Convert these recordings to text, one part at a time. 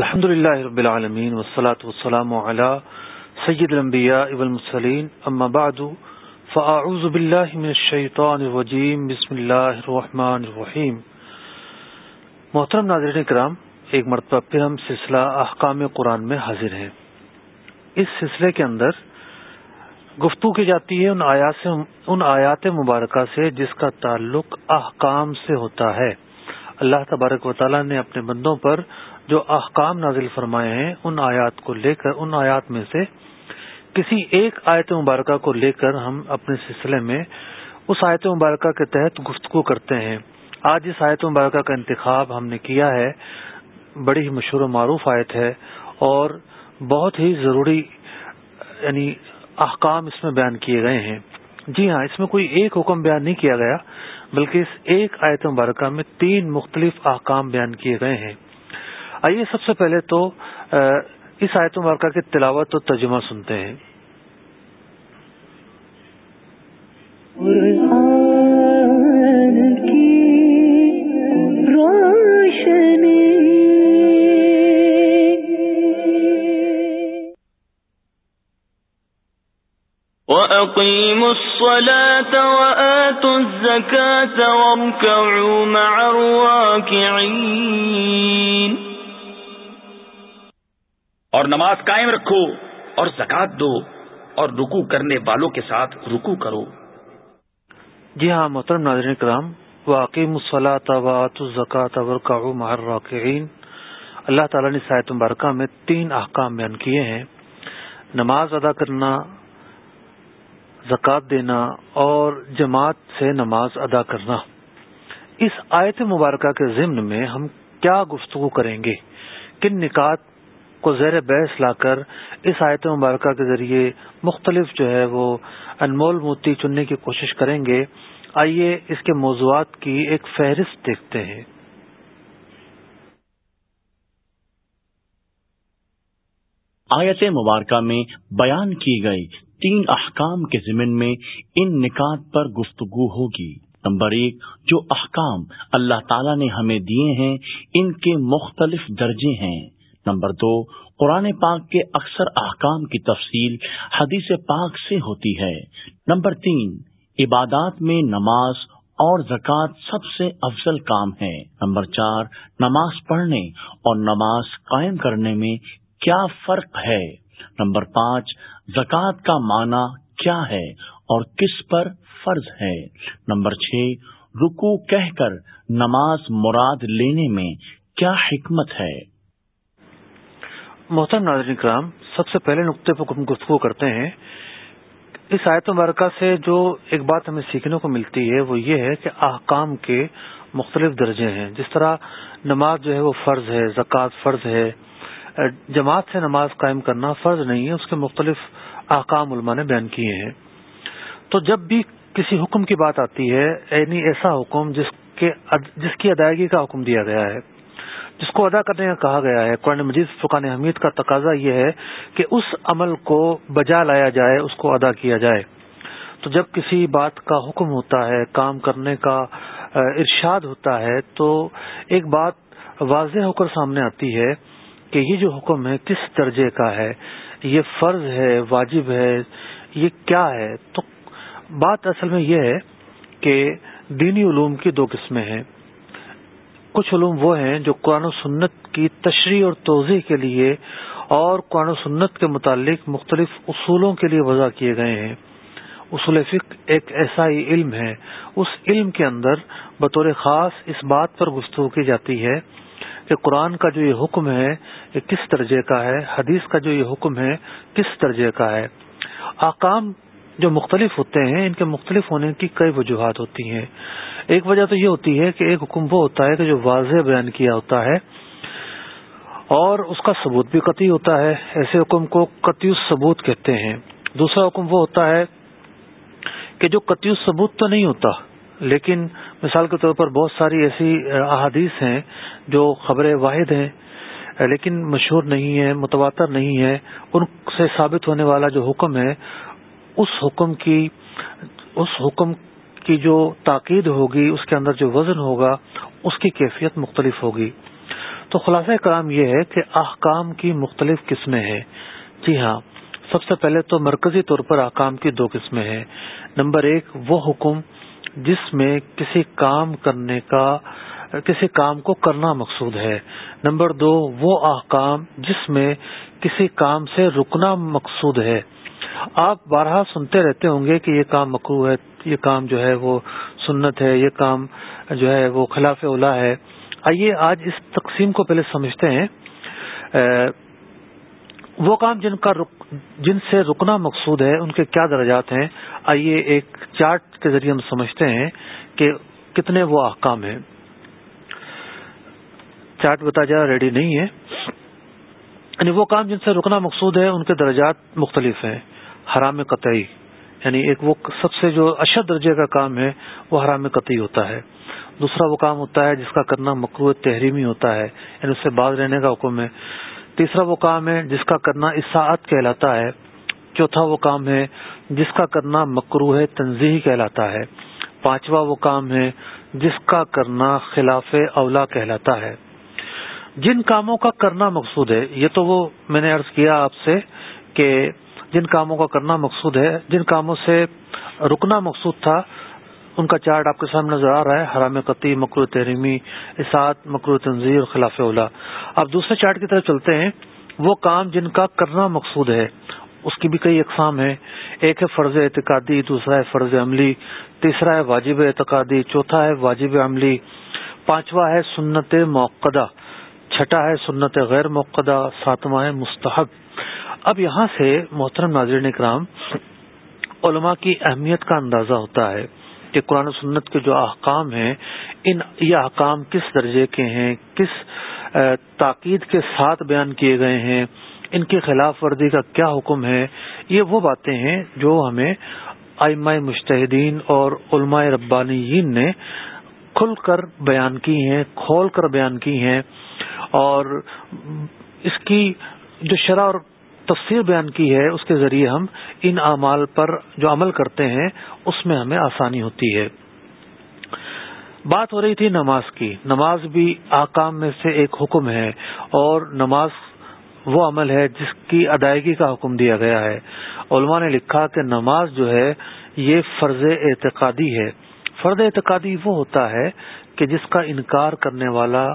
الحمد للہ رب العالمین والصلاة والسلام على سید الانبیاء والمسلین اما بعد، فاعوذ باللہ من الشیطان الرجیم. بسم اللہ الرحمن الرحیم. محترم ناظرین کرام ایک مرتبہ پھر ہم سلسلہ احکام قرآن میں حاضر ہیں. اس سلسلے کے اندر گفتگو کی جاتی ہے ان آیات سے، ان آیات مبارکہ سے جس کا تعلق احکام سے ہوتا ہے۔ اللہ تبارک و تعالیٰ نے اپنے بندوں پر جو احکام نازل فرمائے ہیں، ان آیات کو لے کر، ان آیات میں سے کسی ایک آیت مبارکہ کو لے کر ہم اپنے سلسلے میں اس آیت مبارکہ کے تحت گفتگو کرتے ہیں۔ آج اس آیت مبارکہ کا انتخاب ہم نے کیا ہے۔ بڑی ہی مشہور و معروف آیت ہے اور بہت ہی ضروری یعنی احکام اس میں بیان کیے گئے ہیں۔ جی ہاں اس میں کوئی ایک حکم بیان نہیں کیا گیا، بلکہ اس ایک آیت مبارکہ میں تین مختلف احکام بیان کیے گئے ہیں۔ آئیے سب سے پہلے تو اس آیت مبارکہ کی تلاوت اور ترجمہ سنتے ہیں۔ وَأَقِيمُوا الصَّلَاةَ وَآتُوا الزَّكَاةَ وَارْكَعُوا مَعَ الرَّاكِعِينَ۔ اور نماز قائم رکھو اور زکات دو اور رکو کرنے والوں کے ساتھ رکو کرو۔ جی ہاں محترم ناظرین کرام واقعی مسلاۃ وات الزکات ورکاء مہر راکعین اللہ تعالیٰ نے سایت مبارکہ میں تین احکام بیان کیے ہیں۔ نماز ادا کرنا زکوٰۃ دینا اور جماعت سے نماز ادا کرنا۔ اس آیت مبارکہ کے ضمن میں ہم کیا گفتگو کریں گے؟ کن نکات کو زیر بحث لا کر اس آیت مبارکہ کے ذریعے مختلف جو ہے وہ انمول موتی چننے کی کوشش کریں گے۔ آئیے اس کے موضوعات کی ایک فہرست دیکھتے ہیں۔ آیت مبارکہ میں بیان کی گئی تین احکام کے ضمن میں ان نکات پر گفتگو ہوگی۔ نمبر ایک، جو احکام اللہ تعالیٰ نے ہمیں دیے ہیں، ان کے مختلف درجے ہیں۔ نمبر دو، قرآن پاک کے اکثر احکام کی تفصیل حدیث پاک سے ہوتی ہے۔ نمبر تین، عبادات میں نماز اور زکوٰۃ سب سے افضل کام ہے۔ نمبر چار، نماز پڑھنے اور نماز قائم کرنے میں کیا فرق ہے؟ نمبر پانچ، زکوٰۃ کا معنی کیا ہے اور کس پر فرض ہے؟ نمبر چھ رکو کہہ کر نماز مراد لینے میں کیا حکمت ہے؟ محترم ناظرین کرام، سب سے پہلے نقطے پر گفتگو کرتے ہیں۔ اس آیت مبارکہ سے جو ایک بات ہمیں سیکھنے کو ملتی ہے، وہ یہ ہے کہ احکام کے مختلف درجے ہیں۔ جس طرح نماز جو ہے وہ فرض ہے، زکوٰۃ فرض ہے۔ جماعت سے نماز قائم کرنا فرض نہیں ہے، اس کے مختلف احکام علماء نے بیان کیے ہیں۔ تو جب بھی کسی حکم کی بات آتی ہے یعنی ایسا حکم جس کے جس کی ادائیگی کا حکم دیا گیا ہے جس کو ادا کرنے کا کہا گیا ہے، قرآن مجید فقان حمید کا تقاضا یہ ہے کہ اس عمل کو بجا لایا جائے، اس کو ادا کیا جائے۔ تو جب کسی بات کا حکم ہوتا ہے، کام کرنے کا ارشاد ہوتا ہے، تو ایک بات واضح ہو کر سامنے آتی ہے کہ یہ جو حکم ہے، کس درجے کا ہے؟ یہ فرض ہے، واجب ہے، یہ کیا ہے؟ تو بات اصل میں یہ ہے کہ دینی علوم کی دو قسمیں ہیں۔ کچھ علوم وہ ہیں جو قرآن و سنت کی تشریح اور توضیح کے لیے اور قرآن و سنت کے متعلق مختلف اصولوں کے لیے وضع کیے گئے ہیں۔ اصول فقہ ایک ایسا ہی علم ہے۔ اس علم کے اندر بطور خاص اس بات پر گفتگو کی جاتی ہے کہ قرآن کا جو یہ حکم ہے یہ کس درجے کا ہے، حدیث کا جو یہ حکم ہے کس درجے کا ہے۔ آکام جو مختلف ہوتے ہیں، ان کے مختلف ہونے کی کئی وجوہات ہوتی ہیں۔ ایک وجہ تو یہ ہوتی ہے کہ ایک حکم وہ ہوتا ہے کہ جو واضح بیان کیا ہوتا ہے اور اس کا ثبوت بھی قطعی ہوتا ہے، ایسے حکم کو قطعی ثبوت کہتے ہیں۔ دوسرا حکم وہ ہوتا ہے کہ جو قطعی ثبوت تو نہیں ہوتا، لیکن مثال کے طور پر بہت ساری ایسی احادیث ہیں جو خبر واحد ہیں، لیکن مشہور نہیں ہے متواتر نہیں ہے ان سے ثابت ہونے والا جو حکم ہے، اس حکم کی، اس حکم کی جو تاکید ہوگی، اس کے اندر جو وزن ہوگا، اس کی کیفیت مختلف ہوگی۔ تو خلاصہ کلام یہ ہے کہ احکام کی مختلف قسمیں ہیں۔ جی ہاں سب سے پہلے تو مرکزی طور پر احکام کی دو قسمیں ہیں۔ نمبر ایک، وہ حکم جس میں کسی کام کرنے کا، کسی کام کو کرنا مقصود ہے۔ نمبر دو، وہ احکام جس میں کسی کام سے رکنا مقصود ہے۔ آپ بارہا سنتے رہتے ہوں گے کہ یہ کام مکرو ہے، یہ کام جو ہے وہ سنت ہے، یہ کام جو ہے وہ خلاف اولا ہے۔ آئیے آج اس تقسیم کو پہلے سمجھتے ہیں۔ وہ کام جن کا رک، جن سے رکنا مقصود ہے، ان کے کیا درجات ہیں؟ آئیے ایک چارٹ کے ذریعے ہم سمجھتے ہیں کہ کتنے وہ احکام ہیں۔ چارٹ بتا جا، ریڈی نہیں ہے۔ یعنی وہ کام جن سے رکنا مقصود ہے، ان کے درجات مختلف ہیں۔ حرام قطعی۔ یعنی ایک وہ سب سے جو اشد درجے کا کام ہے، وہ حرام قطعی ہوتا ہے۔ دوسرا وہ کام ہوتا ہے جس کا کرنا مقروع تحریمی ہوتا ہے یعنی اس سے باز رہنے کا حکم ہے۔ تیسرا وہ کام ہے جس کا کرنا اساعت کہلاتا ہے۔ چوتھا وہ کام ہے جس کا کرنا مکرو ہے تنظیحی کہلاتا ہے۔ پانچواں وہ کام ہے جس کا کرنا خلاف اولا کہلاتا ہے۔ جن کاموں کا کرنا مقصود ہے، یہ تو وہ میں نے عرض کیا آپ سے کہ جن کاموں کا کرنا مقصود ہے، جن کاموں سے رکنا مقصود تھا، ان کا چارٹ آپ کے سامنے نظر آ رہا ہے، حرام قطعی، مکرو تحریمی اسات مکرو تنظیر خلاف اولا۔ اب دوسرے چارٹ کی طرف چلتے ہیں، وہ کام جن کا کرنا مقصود ہے، اس کی بھی کئی اقسام ہیں۔ ایک ہے فرض اعتقادی، دوسرا ہے فرض عملی، تیسرا ہے واجب اعتقادی، چوتھا ہے واجب عملی۔ پانچواں ہے سنت موقع چھٹا ہے سنت غیر موقع ساتواں ہے مستحب۔ اب یہاں سے محترم ناظرین اکرام، علماء کی اہمیت کا اندازہ ہوتا ہے کہ قرآن و سنت کے جو احکام ہیں، ان یہ احکام کس درجے کے ہیں، کس تاکید کے ساتھ بیان کیے گئے ہیں، ان کی خلاف ورزی کا کیا حکم ہے، یہ وہ باتیں ہیں جو ہمیں آئمہ مشتحدین اور علماء ربانیین نے کھل کر بیان کی ہیں، کھول کر بیان کی ہیں اور اس کی جو شرح اور تفسیر بیان کی ہے، اس کے ذریعے ہم ان اعمال پر جو عمل کرتے ہیں، اس میں ہمیں آسانی ہوتی ہے۔ بات ہو رہی تھی نماز کی۔ نماز بھی آکام میں سے ایک حکم ہے اور نماز وہ عمل ہے جس کی ادائیگی کا حکم دیا گیا ہے۔ علماء نے لکھا کہ نماز جو ہے، یہ فرض اعتقادی ہے۔ فرض اعتقادی وہ ہوتا ہے کہ جس کا انکار کرنے والا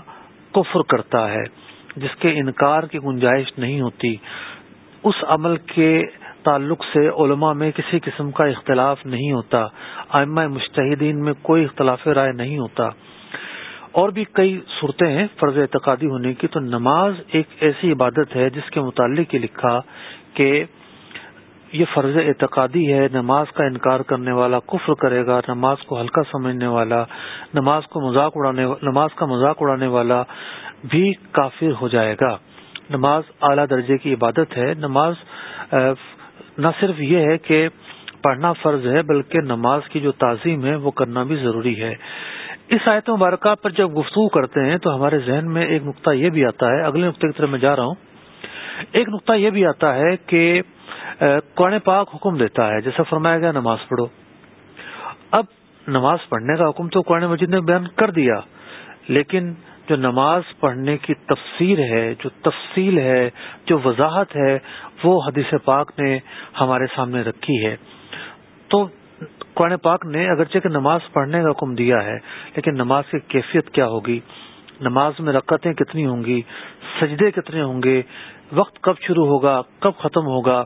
کفر کرتا ہے، جس کے انکار کی گنجائش نہیں ہوتی۔ اس عمل کے تعلق سے علماء میں کسی قسم کا اختلاف نہیں ہوتا۔ آئمہ مشتحدین میں کوئی اختلاف رائے نہیں ہوتا۔ اور بھی کئی صورتیں ہیں فرض اعتقادی ہونے کی۔ تو نماز ایک ایسی عبادت ہے جس کے متعلق یہ لکھا کہ یہ فرض اعتقادی ہے، نماز کا انکار کرنے والا کفر کرے گا، نماز کو ہلکا سمجھنے والا، نماز کو مذاق اڑانے، نماز کا مذاق اڑانے والا بھی کافر ہو جائے گا۔ نماز اعلیٰ درجے کی عبادت ہے۔ نماز نہ صرف یہ ہے کہ پڑھنا فرض ہے، بلکہ نماز کی جو تعظیم ہے وہ کرنا بھی ضروری ہے۔ اس آیت مبارکہ پر جب گفتگو کرتے ہیں تو ہمارے ذہن میں ایک نقطہ یہ بھی آتا ہے۔ اگلے نقطے کی طرف میں جا رہا ہوں۔ ایک نقطہ یہ بھی آتا ہے کہ قرآن پاک حکم دیتا ہے۔ جیسا فرمایا گیا، نماز پڑھو۔ اب نماز پڑھنے کا حکم تو قرآن مجید نے بیان کر دیا، لیکن جو نماز پڑھنے کی تفسیر ہے، جو تفصیل ہے، جو وضاحت ہے، وہ حدیث پاک نے ہمارے سامنے رکھی ہے۔ تو قرآن پاک نے اگرچہ کہ نماز پڑھنے کا حکم دیا ہے، لیکن نماز کی کیفیت کیا ہوگی؟ نماز میں رکعتیں کتنی ہوں گی؟ سجدے کتنے ہوں گے؟ وقت کب شروع ہوگا؟ کب ختم ہوگا؟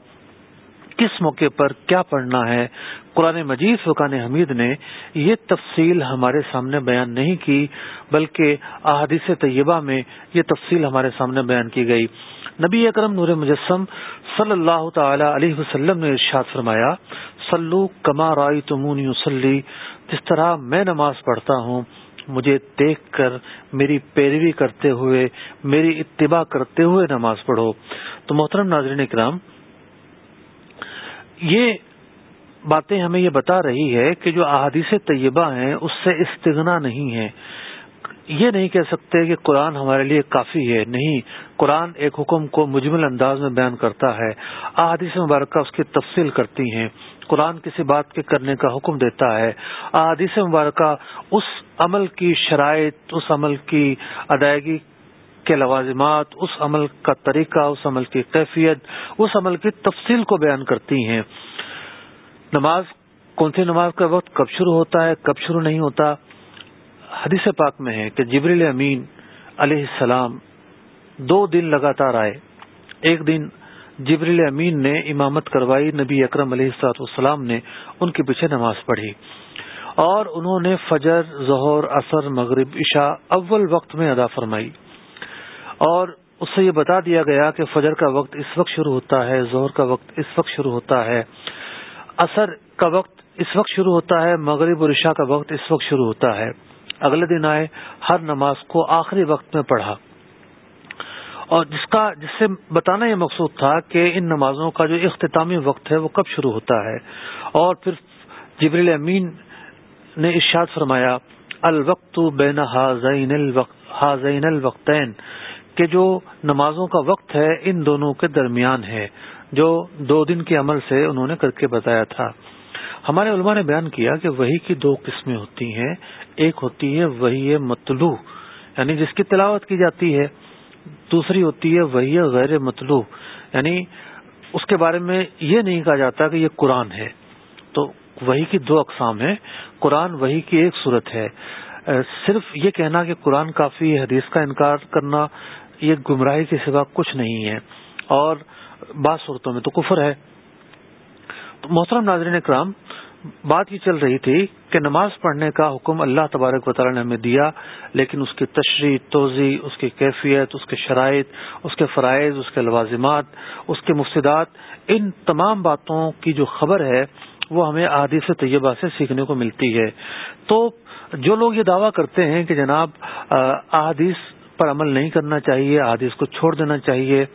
کس موقع پر کیا پڑھنا ہے؟ قرآن مجید فقان حمید نے یہ تفصیل ہمارے سامنے بیان نہیں کی، بلکہ احادیث طیبہ میں یہ تفصیل ہمارے سامنے بیان کی گئی۔ نبی اکرم نور مجسم صلی اللہ تعالی علیہ وسلم نے ارشاد فرمایا سلو کما رائی تمون یوسلی جس طرح میں نماز پڑھتا ہوں، مجھے دیکھ کر میری پیروی کرتے ہوئے، میری اتباع کرتے ہوئے نماز پڑھو۔ تو محترم ناظرین اکرام یہ باتیں ہمیں یہ بتا رہی ہے کہ جو احادیث طیبہ ہیں، اس سے استغنا نہیں ہے۔ یہ نہیں کہہ سکتے کہ قرآن ہمارے لیے کافی ہے۔ نہیں، قرآن ایک حکم کو مجمل انداز میں بیان کرتا ہے۔ احادیث مبارکہ اس کی تفصیل کرتی ہیں۔ قرآن کسی بات کے کرنے کا حکم دیتا ہے۔ احادیث مبارکہ اس عمل کی شرائط، اس عمل کی ادائیگی کے لوازمات، اس عمل کا طریقہ، اس عمل کی کیفیت، اس عمل کی تفصیل کو بیان کرتی ہیں۔ نماز، کون سی نماز کا وقت کب شروع ہوتا ہے، کب شروع نہیں ہوتا، حدیث پاک میں ہے کہ جبریل امین علیہ السلام دو دن لگاتار آئے۔ ایک دن جبریل امین نے امامت کروائی، نبی اکرم علیہ السلاط والسلام نے ان کے پیچھے نماز پڑھی۔ اور انہوں نے فجر، ظہر اثر مغرب، عشاء اول وقت میں ادا فرمائی۔ اور اس سے یہ بتا دیا گیا کہ فجر کا وقت اس وقت شروع ہوتا ہے، ظہر کا وقت اس وقت شروع ہوتا ہے اثر کا وقت اس وقت شروع ہوتا ہے، مغرب اور عشاء کا وقت اس وقت شروع ہوتا ہے۔ اگلے دن آئے، ہر نماز کو آخری وقت میں پڑھا۔ اور جس کا، جس سے بتانا یہ مقصود تھا کہ ان نمازوں کا جو اختتامی وقت ہے، وہ کب شروع ہوتا ہے۔ اور پھر جبریل امین نے ارشاد فرمایا، الوقت بین حاضین حاضین الوقتین۔ کہ جو نمازوں کا وقت ہے، ان دونوں کے درمیان ہے، جو دو دن کے عمل سے انہوں نے کر کے بتایا تھا۔ ہمارے علماء نے بیان کیا کہ وہی کی دو قسمیں ہوتی ہیں۔ ایک ہوتی ہے وہی مطلوع یعنی جس کی تلاوت کی جاتی ہے۔ دوسری ہوتی ہے وہی غیر مطلوب یعنی اس کے بارے میں یہ نہیں کہا جاتا کہ یہ قرآن ہے۔ تو وہی کی دو اقسام ہیں۔ قرآن وہی کی ایک صورت ہے۔ صرف یہ کہنا کہ قرآن کافی حدیث کا انکار کرنا یہ گمراہی کے سوا کچھ نہیں ہے اور بعض صورتوں میں تو کفر ہے۔ محترم ناظرین اکرام، بات یہ چل رہی تھی کہ نماز پڑھنے کا حکم اللہ تبارک و تعالی نے ہمیں دیا، لیکن اس کی تشریح توضیع اس کی کیفیت، اس کے شرائط، اس کے فرائض، اس کے لوازمات، اس کے مفصدات ان تمام باتوں کی جو خبر ہے، وہ ہمیں احادیث طیبہ سے سیکھنے کو ملتی ہے۔ تو جو لوگ یہ دعویٰ کرتے ہیں کہ جناب احادیث پر عمل نہیں کرنا چاہیے احادیث کو چھوڑ دینا چاہیے۔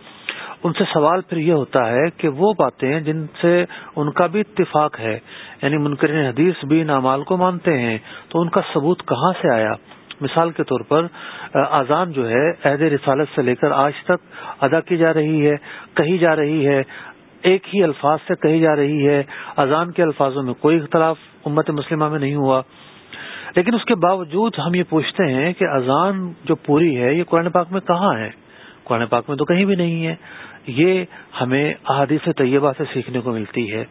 ان سے سوال پھر یہ ہوتا ہے کہ وہ باتیں جن سے ان کا بھی اتفاق ہے یعنی منکرین حدیث بھی نامال کو مانتے ہیں، تو ان کا ثبوت کہاں سے آیا؟ مثال کے طور پر اذان جو ہے، عہد رسالت سے لے کر آج تک ادا کی جا رہی ہے، کہی جا رہی ہے، ایک ہی الفاظ سے کہی جا رہی ہے۔ اذان کے الفاظوں میں کوئی اختلاف امت مسلمہ میں نہیں ہوا۔ لیکن اس کے باوجود ہم یہ پوچھتے ہیں کہ اذان جو پوری ہے، یہ قرآن پاک میں کہاں ہے؟ قرآن پاک میں تو کہیں بھی نہیں ہے۔ یہ ہمیں احادیث طیبہ سے سیکھنے کو ملتی ہے۔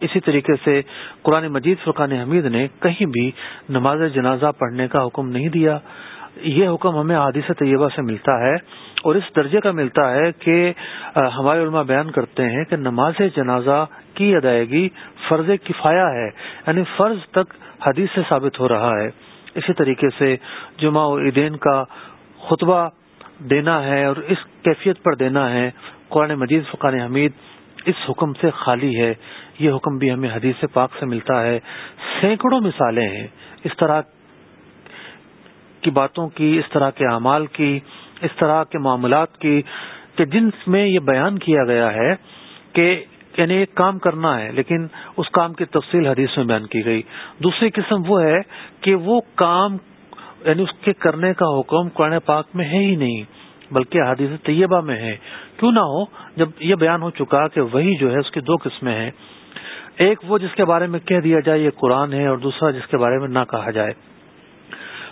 اسی طریقے سے قرآن مجید فرقان حمید نے کہیں بھی نماز جنازہ پڑھنے کا حکم نہیں دیا۔ یہ حکم ہمیں احادیث طیبہ سے ملتا ہے۔ اور اس درجے کا ملتا ہے کہ ہمارے علماء بیان کرتے ہیں کہ نماز جنازہ کی ادائیگی فرض کفایا ہے یعنی فرض تک حدیث سے ثابت ہو رہا ہے۔ اسی طریقے سے جمعہ و عیدین کا خطبہ دینا ہے اور اس کیفیت پر دینا ہے۔ قرآن مجید، فقان حمید اس حکم سے خالی ہے۔ یہ حکم بھی ہمیں حدیث پاک سے ملتا ہے۔ سینکڑوں مثالیں ہیں۔ اس طرح کی باتوں کی، اس طرح کے اعمال کی اس طرح کے معاملات کی کہ جن میں یہ بیان کیا گیا ہے کہ یعنی ایک کام کرنا ہے، لیکن اس کام کی تفصیل حدیث میں بیان کی گئی۔ دوسری قسم وہ ہے کہ وہ کام یعنی اس کے کرنے کا حکم قرآن پاک میں ہے ہی نہیں، بلکہ حدیث طیبہ میں ہے۔ کیوں نہ ہو، جب یہ بیان ہو چکا کہ وہی جو ہے اس کی دو قسمیں ہیں۔ ایک وہ جس کے بارے میں کہہ دیا جائے یہ قرآن ہے اور دوسرا جس کے بارے میں نہ کہا جائے۔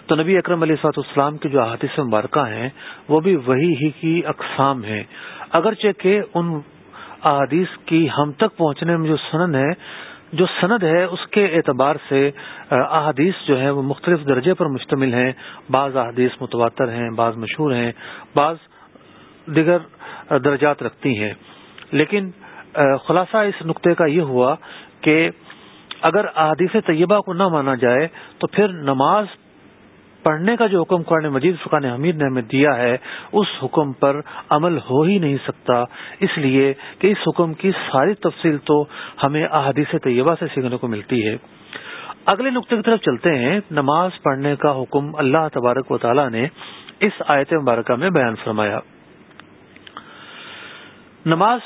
تو نبی اکرم علیہ سات اسلام کی جو احادیث مبارکہ ہیں، وہ بھی وہی ہی کی اقسام ہیں۔ اگرچہ کہ ان احادیث کی ہم تک پہنچنے میں جو سنن ہے، جو سند ہے، اس کے اعتبار سے احادیث جو ہے وہ مختلف درجے پر مشتمل ہیں۔ بعض احادیث متواتر ہیں، بعض مشہور ہیں، بعض دیگر درجات رکھتی ہیں۔ لیکن خلاصہ اس نقطے کا یہ ہوا کہ اگر احادیث طیبہ کو نہ مانا جائے، تو پھر نماز پڑھنے کا جو حکم قرآن مجید فقان حمید نے ہمیں دیا ہے، اس حکم پر عمل ہو ہی نہیں سکتا۔ اس لیے کہ اس حکم کی ساری تفصیل تو ہمیں احادیث طیبہ سے سیکھنے کو ملتی ہے۔ اگلے نقطے کی طرف چلتے ہیں۔ نماز پڑھنے کا حکم اللہ تبارک و تعالی نے اس آیت مبارکہ میں بیان فرمایا۔ نماز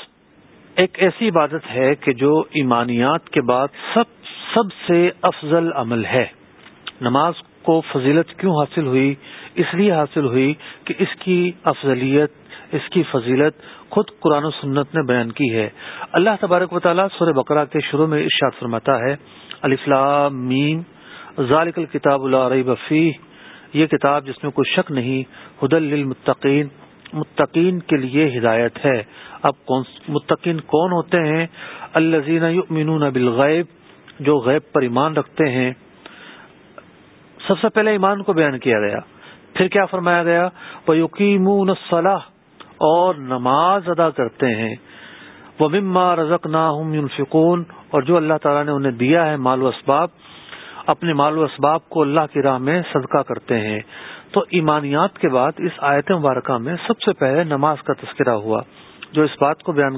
ایک ایسی عبادت ہے کہ جو ایمانیات کے بعد سب سب سے افضل عمل ہے۔ نماز کو فضیلت کیوں حاصل ہوئی؟ اس لیے حاصل ہوئی کہ اس کی افضلیت، اس کی فضیلت خود قرآن و سنت نے بیان کی ہے۔ اللہ تبارک و تعالیٰ سور بقرہ کے شروع میں ارشاد فرماتا ہے میم، ذالک الکتاب اللہ علیہ بفی یہ کتاب جس میں کوئی شک نہیں حد للمتقین، متقین کے لیے ہدایت ہے۔ اب متقین کون ہوتے ہیں؟ الزین یؤمنون بالغیب، جو غیب پر ایمان رکھتے ہیں۔ سب سے پہلے ایمان کو بیان کیا گیا۔ پھر کیا فرمایا گیا؟ وہ یقین اور نماز ادا کرتے ہیں۔ وہ مما رزق نا فکون اور جو اللہ تعالیٰ نے انہیں دیا ہے مال و اسباب، اپنے مال و اسباب کو اللہ کی راہ میں صدقہ کرتے ہیں۔ تو ایمانیات کے بعد اس آیت مبارکہ میں سب سے پہلے نماز کا تذکرہ ہوا، جو اس بات کو بیان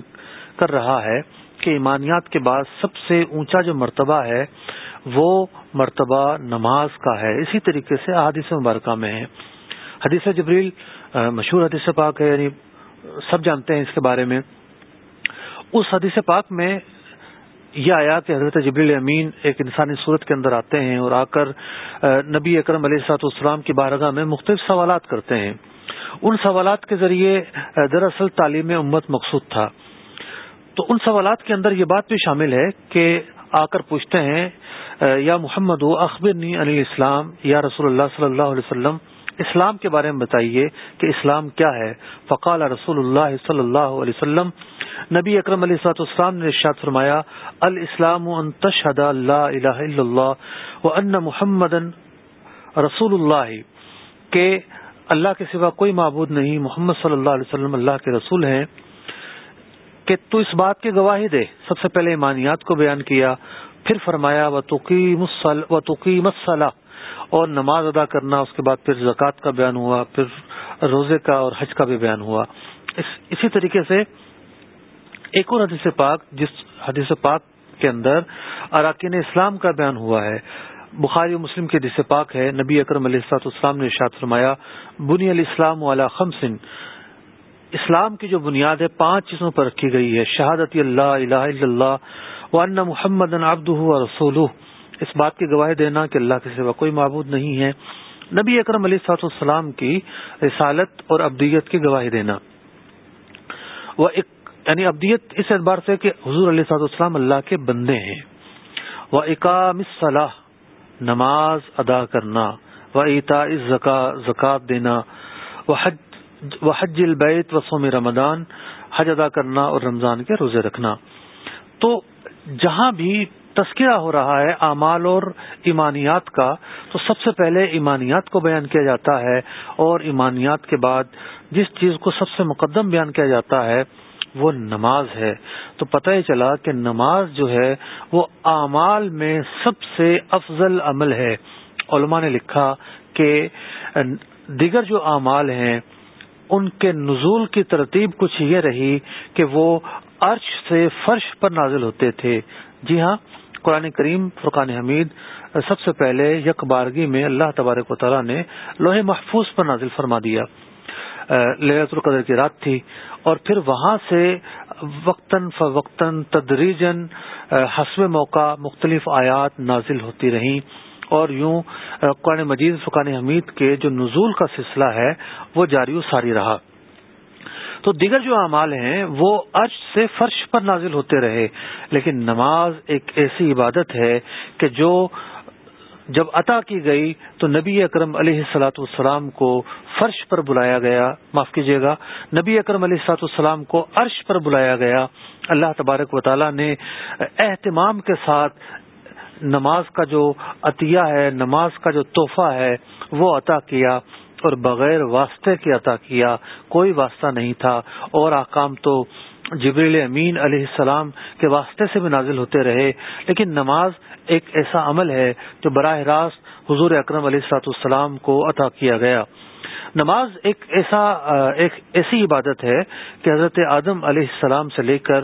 کر رہا ہے۔ کہ ایمانیات کے بعد سب سے اونچا جو مرتبہ ہے وہ مرتبہ نماز کا ہے۔ اسی طریقے سے حادث مبارکہ میں ہے۔ حدیث جبریل مشہور حدیث پاک ہے یعنی سب جانتے ہیں اس کے بارے میں۔ اس حدیث پاک میں یہ آیا کہ حضرت جبریل امین ایک انسانی صورت کے اندر آتے ہیں اور آ کر نبی اکرم علیہ سات اسلام کی بارگاہ میں مختلف سوالات کرتے ہیں۔ ان سوالات کے ذریعے دراصل تعلیم امت مقصود تھا۔ تو ان سوالات کے اندر یہ بات بھی شامل ہے کہ آ کر پوچھتے ہیں یا محمد اخبر نی علی اسلام یا رسول اللہ صلی اللہ علیہ وسلم، اسلام کے بارے میں بتائیے کہ اسلام کیا ہے۔ فقال رسول اللہ صلی اللہ علیہ وسلم، نبی اکرم علیہ صلاحت اسلام نے ارشاد فرمایا، الاسلام ان تشہد اللہ الہ الا اللہ و ان محمد رسول اللہ، کہ اللہ کے سوا کوئی معبود نہیں، محمد صلی اللہ علیہ وسلم اللہ کے رسول ہیں۔ کہ تو اس بات کی گواہی دے۔ سب سے پہلے ایمانیات کو بیان کیا، پھر فرمایا و توقی مسلح اور نماز ادا کرنا، اس کے بعد پھر زکوٰۃ کا بیان ہوا، پھر روزے کا اور حج کا بھی بیان ہوا۔ اس، اسی طریقے سے ایک اور حدیث پاک، جس حدیث پاک کے اندر اراکین اسلام کا بیان ہوا ہے۔ بخاری مسلم کے حدیث پاک ہے۔ نبی اکرم علیہ السلاط اسلام نے ارشاد فرمایا، بنی علیہ السلام والا خمسن اسلام کی جو بنیاد ہے، پانچ چیزوں پر رکھی گئی ہے۔ شہادت اللہ الہ الا اللہ وان محمد ابد رسول اس بات کی گواہی دینا کہ اللہ کے سوا کوئی معبود نہیں ہے۔ نبی اکرم علیہ سات السلام کی رسالت اور ابدیت کی گواہی دینا۔ وہ یعنی ابدیت اس اعتبار سے کہ حضور علیہ سات السلام اللہ کے بندے ہیں۔ وہ اقام صلاح نماز ادا کرنا۔ و اتا زکات دینا۔ وہ حج و حج البیت و سوم رمضان، حج ادا کرنا اور رمضان کے روزے رکھنا۔ تو جہاں بھی تذکرہ ہو رہا ہے اعمال اور ایمانیات کا، تو سب سے پہلے ایمانیات کو بیان کیا جاتا ہے اور ایمانیات کے بعد جس چیز کو سب سے مقدم بیان کیا جاتا ہے، وہ نماز ہے۔ تو پتہ ہی چلا کہ نماز جو ہے، وہ اعمال میں سب سے افضل عمل ہے۔ علماء نے لکھا کہ دیگر جو اعمال ہیں ان کے نزول کی ترتیب کچھ یہ رہی کہ وہ عرش سے فرش پر نازل ہوتے تھے۔ جی ہاں قرآن کریم، فرقان حمید، سب سے پہلے یک بارگی میں اللہ تبارک و تعالیٰ نے لوہے محفوظ پر نازل فرما دیا۔ لہت القدر کی رات تھی اور پھر وہاں سے وقتاً فوقتاً تدریجن حسب موقع مختلف آیات نازل ہوتی رہیں۔ اور یوں قرآن مجید، فقان حمید کے جو نزول کا سلسلہ ہے، وہ جاری و ساری رہا۔ تو دیگر جو اعمال ہیں، وہ عرش سے فرش پر نازل ہوتے رہے۔ لیکن نماز ایک ایسی عبادت ہے کہ جو جب عطا کی گئی، تو نبی اکرم علیہ السلاۃ والسلام کو فرش پر بلایا گیا۔ معاف کیجیے گا، نبی اکرم علیہ السلاط والسلام کو عرش پر بلایا گیا۔ اللہ تبارک و تعالیٰ نے اہتمام کے ساتھ نماز کا جو عطیہ ہے، نماز کا جو تحفہ ہے، وہ عطا کیا اور بغیر واسطے کی عطا کیا، کوئی واسطہ نہیں تھا۔ اور احکام تو جبریل امین علیہ السلام کے واسطے سے بھی نازل ہوتے رہے۔ لیکن نماز ایک ایسا عمل ہے جو براہ راست حضور اکرم علیہ سات السلام کو عطا کیا گیا۔ نماز ایک ایسا، ایک ایسی عبادت ہے کہ حضرت آدم علیہ السلام سے لے کر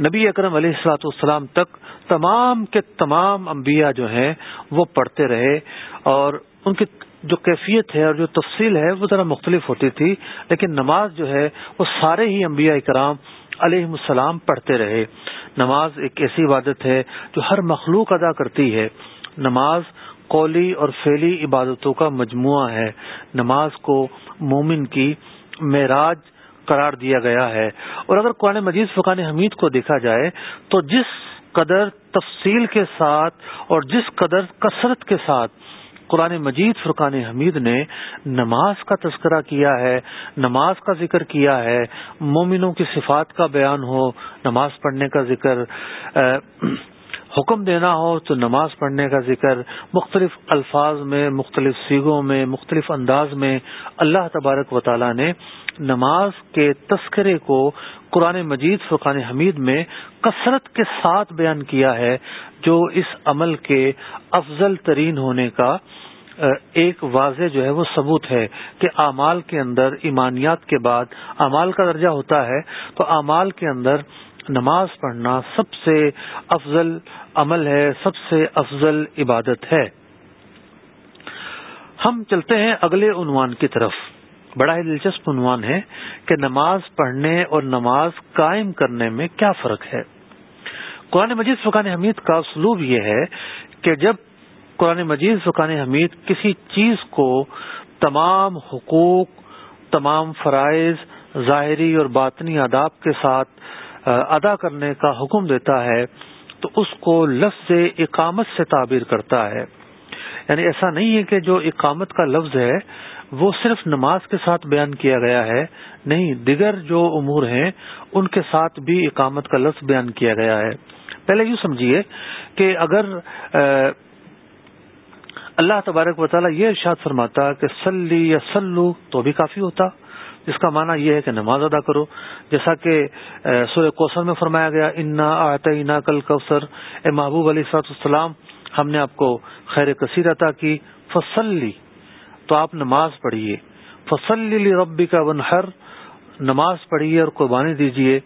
نبی اکرم علیہ السلاۃ والسلام تک تمام کے تمام انبیاء جو ہیں وہ پڑھتے رہے اور ان کی جو کیفیت ہے اور جو تفصیل ہے وہ ذرا مختلف ہوتی تھی، لیکن نماز جو ہے وہ سارے ہی انبیاء کرام علیہ السلام پڑھتے رہے۔ نماز ایک ایسی عبادت ہے جو ہر مخلوق ادا کرتی ہے۔ نماز قولی اور فیلی عبادتوں کا مجموعہ ہے۔ نماز کو مومن کی معراج قرار دیا گیا ہے۔ اور اگر قرآن مجید فقان حمید کو دیکھا جائے تو جس قدر تفصیل کے ساتھ اور جس قدر کثرت کے ساتھ قرآن مجید فرقان حمید نے نماز کا تذکرہ کیا ہے، نماز کا ذکر کیا ہے، مومنوں کی صفات کا بیان ہو، نماز پڑھنے کا ذکر حکم دینا ہو تو نماز پڑھنے کا ذکر، مختلف الفاظ میں، مختلف سیگوں میں، مختلف انداز میں اللہ تبارک و تعالی نے نماز کے تذکرے کو قرآن مجید فرقان حمید میں کثرت کے ساتھ بیان کیا ہے، جو اس عمل کے افضل ترین ہونے کا ایک واضح جو ہے وہ ثبوت ہے کہ اعمال کے اندر ایمانیات کے بعد اعمال کا درجہ ہوتا ہے۔ تو اعمال کے اندر نماز پڑھنا سب سے افضل عمل ہے، سب سے افضل عبادت ہے۔ ہم چلتے ہیں اگلے عنوان کی طرف۔ بڑا ہی دلچسپ عنوان ہے کہ نماز پڑھنے اور نماز قائم کرنے میں کیا فرق ہے۔ قرآن مجید فقان حمید کا اسلوب یہ ہے کہ جب قرآن مجید فقان حمید کسی چیز کو تمام حقوق، تمام فرائض، ظاہری اور باطنی آداب کے ساتھ ادا کرنے کا حکم دیتا ہے تو اس کو لفظ اقامت سے تعبیر کرتا ہے۔ یعنی ایسا نہیں ہے کہ جو اقامت کا لفظ ہے وہ صرف نماز کے ساتھ بیان کیا گیا ہے، نہیں، دیگر جو امور ہیں، ان کے ساتھ بھی اقامت کا لفظ بیان کیا گیا ہے۔ پہلے یوں سمجھیے کہ اگر اللہ تبارک و تعالیٰ یہ ارشاد فرماتا کہ سلی یا سلو تو بھی کافی ہوتا، جس کا معنی یہ ہے کہ نماز ادا کرو۔ جیسا کہ سورہ کوثر میں فرمایا گیا، انا آتا کل کوثر اے محبوب علی صلاحت السلام ہم نے آپ کو خیر کثیر عطا کی۔ فصلی تو آپ نماز پڑھیے۔ فصلی ربی کا ونہر نماز پڑھیے اور قربانی دیجیے۔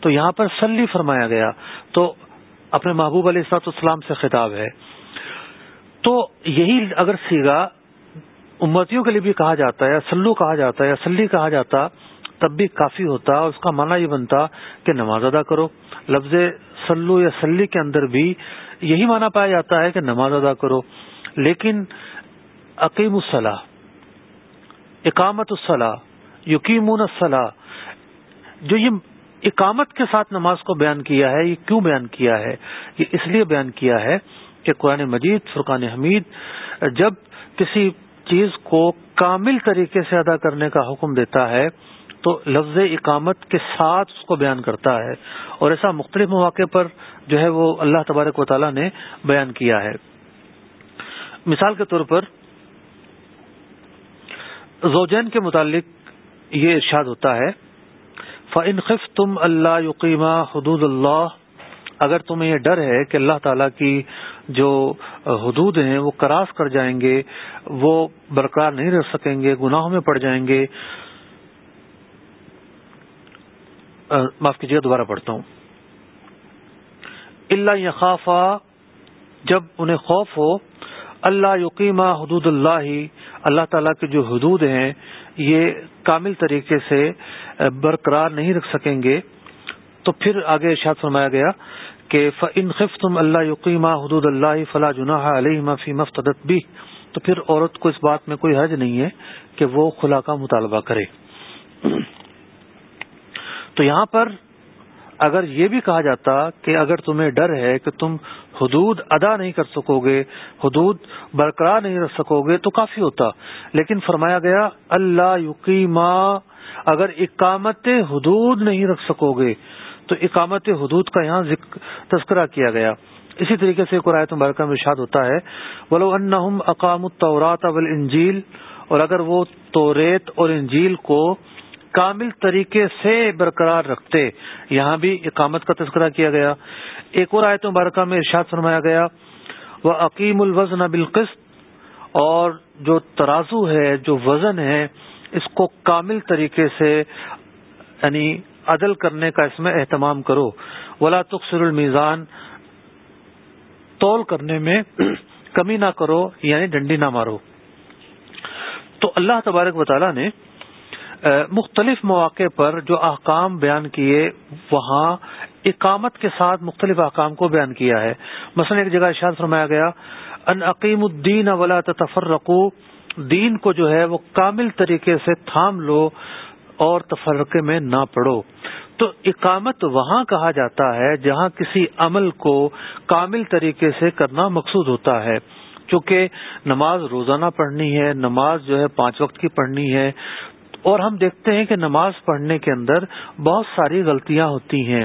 تو یہاں پر سلی فرمایا گیا۔ تو اپنے محبوب علیہ السلاط اسلام سے خطاب ہے۔ تو یہی اگر سیگا امتیوں کے لیے بھی کہا جاتا ہے سلو کہا جاتا ہے یا سلی کہا جاتا، تب بھی کافی ہوتا۔ اور اس کا معنی یہ بنتا کہ نماز ادا کرو۔ لفظ سلو یا سلی کے اندر بھی یہی معنی پایا جاتا ہے کہ نماز ادا کرو۔ لیکن عقیم الصلاح اقامت الصلاح یقیمون الصلاح جو یہ اقامت کے ساتھ نماز کو بیان کیا ہے، یہ کیوں بیان کیا ہے؟ یہ اس لیے بیان کیا ہے کہ قرآن مجید، فرقان حمید، جب کسی چیز کو کامل طریقے سے ادا کرنے کا حکم دیتا ہے، تو لفظ اقامت کے ساتھ اس کو بیان کرتا ہے۔ اور ایسا مختلف مواقع پر جو ہے وہ اللہ تبارک و تعالیٰ نے بیان کیا ہے۔ مثال کے طور پر زوجین کے متعلق یہ ارشاد ہوتا ہے فن خف تم اللہ یقیمہ حدود اللہ اگر تمہیں یہ ڈر ہے کہ اللہ تعالیٰ کی جو حدود ہیں وہ کراس کر جائیں گے، وہ برقرار نہیں رہ سکیں گے، گناہوں میں پڑ جائیں گے۔ معاف کیجیے دوبارہ پڑھتا ہوں۔ اللہ یقافا جب انہیں خوف ہو اللہ یقیمہ حدود اللہ اللہ تعالیٰ کی جو حدود ہیں، یہ کامل طریقے سے برقرار نہیں رکھ سکیں گے۔ تو پھر آگے ارشاد فرمایا گیا کہ ان خف تم اللہ یقیمہ حدود اللہ فلاح جناح علیہ فی مفتدت بھی تو پھر عورت کو اس بات میں کوئی حرج نہیں ہے کہ وہ خلا کا مطالبہ کرے۔ تو یہاں پر اگر یہ بھی کہا جاتا کہ اگر تمہیں ڈر ہے کہ تم حدود ادا نہیں کر سکو گے حدود برقرار نہیں رکھ سکو گے تو کافی ہوتا۔ لیکن فرمایا گیا، اللہ یقیمہ اگر اقامت حدود نہیں رکھ سکو گے تو اقامت حدود کا یہاں تذکرہ کیا گیا۔ اسی طریقے سے قرآت مبارکہ میں ارشاد ہوتا ہے، ولو انہم اقام التورات انجیل اور اگر وہ توریت اور انجیل کو کامل طریقے سے برقرار رکھتے۔ یہاں بھی اقامت کا تذکرہ کیا گیا۔ ایک اور آیت مبارکہ میں ارشاد فرمایا گیا۔ وہ عقیم الوزن بالقسط۔ اور جو ترازو ہے، جو وزن ہے، اس کو کامل طریقے سے یعنی عدل کرنے کا اس میں اہتمام کرو۔ ولا تخصر المیزان تول کرنے میں کمی نہ کرو یعنی ڈنڈی نہ مارو۔ تو اللہ تبارک و تعالیٰ نے مختلف مواقع پر جو احکام بیان کیے، وہاں اقامت کے ساتھ مختلف احکام کو بیان کیا ہے۔ مثلا ایک جگہ اشاد فرمایا گیا، ان عقیم الدین ولا تفر دین کو جو ہے وہ کامل طریقے سے تھام لو اور تفرقے میں نہ پڑو۔ تو اقامت وہاں کہا جاتا ہے جہاں کسی عمل کو کامل طریقے سے کرنا مقصود ہوتا ہے۔ چونکہ نماز روزانہ پڑھنی ہے، نماز جو ہے پانچ وقت کی پڑھنی ہے۔ اور ہم دیکھتے ہیں کہ نماز پڑھنے کے اندر بہت ساری غلطیاں ہوتی ہیں۔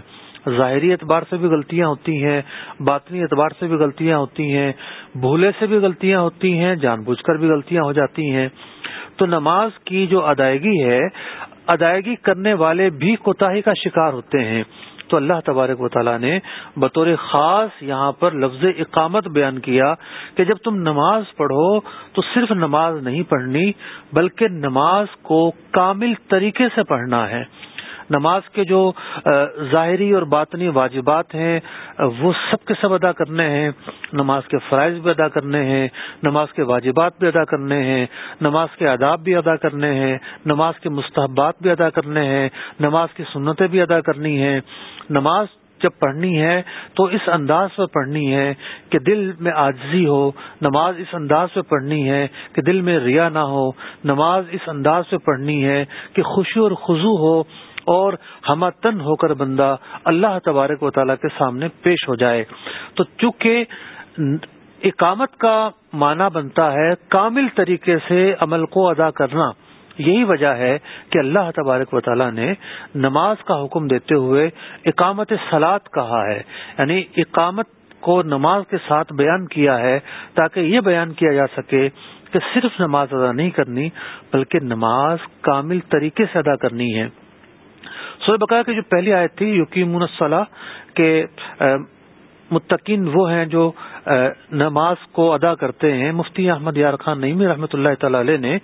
ظاہری اعتبار سے بھی غلطیاں ہوتی ہیں، باطنی اعتبار سے بھی غلطیاں ہوتی ہیں، بھولے سے بھی غلطیاں ہوتی ہیں، جان بوجھ کر بھی غلطیاں ہو جاتی ہیں۔ تو نماز کی جو ادائیگی ہے، ادائیگی کرنے والے بھی کوتاہی کا شکار ہوتے ہیں۔ تو اللہ تبارک و تعالیٰ نے بطور خاص یہاں پر لفظ اقامت بیان کیا کہ جب تم نماز پڑھو تو صرف نماز نہیں پڑھنی بلکہ نماز کو کامل طریقے سے پڑھنا ہے۔ نماز کے جو ظاہری اور باطنی واجبات ہیں، وہ سب کے سب ادا کرنے ہیں۔ نماز کے فرائض بھی ادا کرنے ہیں، نماز کے واجبات بھی ادا کرنے ہیں، نماز کے آداب بھی ادا کرنے ہیں، نماز کے مستحبات بھی ادا کرنے ہیں، نماز کی سنتیں بھی ادا کرنی ہیں۔ نماز جب پڑھنی ہے تو اس انداز پہ پڑھنی ہے کہ دل میں آجزی ہو، نماز اس انداز پہ پڑھنی ہے کہ دل میں ریا نہ ہو، نماز اس انداز پہ پڑھنی ہے کہ خوشی اور خضو ہو۔ اور ہما تن ہو کر بندہ اللہ تبارک و تعالیٰ کے سامنے پیش ہو جائے۔ تو چونکہ اقامت کا معنی بنتا ہے کامل طریقے سے عمل کو ادا کرنا، یہی وجہ ہے کہ اللہ تبارک و تعالیٰ نے نماز کا حکم دیتے ہوئے اقامت سلاد کہا ہے۔ یعنی اقامت کو نماز کے ساتھ بیان کیا ہے تاکہ یہ بیان کیا جا سکے کہ صرف نماز ادا نہیں کرنی، بلکہ نماز کامل طریقے سے ادا کرنی ہے۔ سورہ بقرہ کی جو پہلی آیت تھی یقین الصلاح کے متقین وہ ہیں جو نماز کو ادا کرتے ہیں۔ مفتی احمد یار خان نئی رحمۃ اللہ تعالی علیہ نے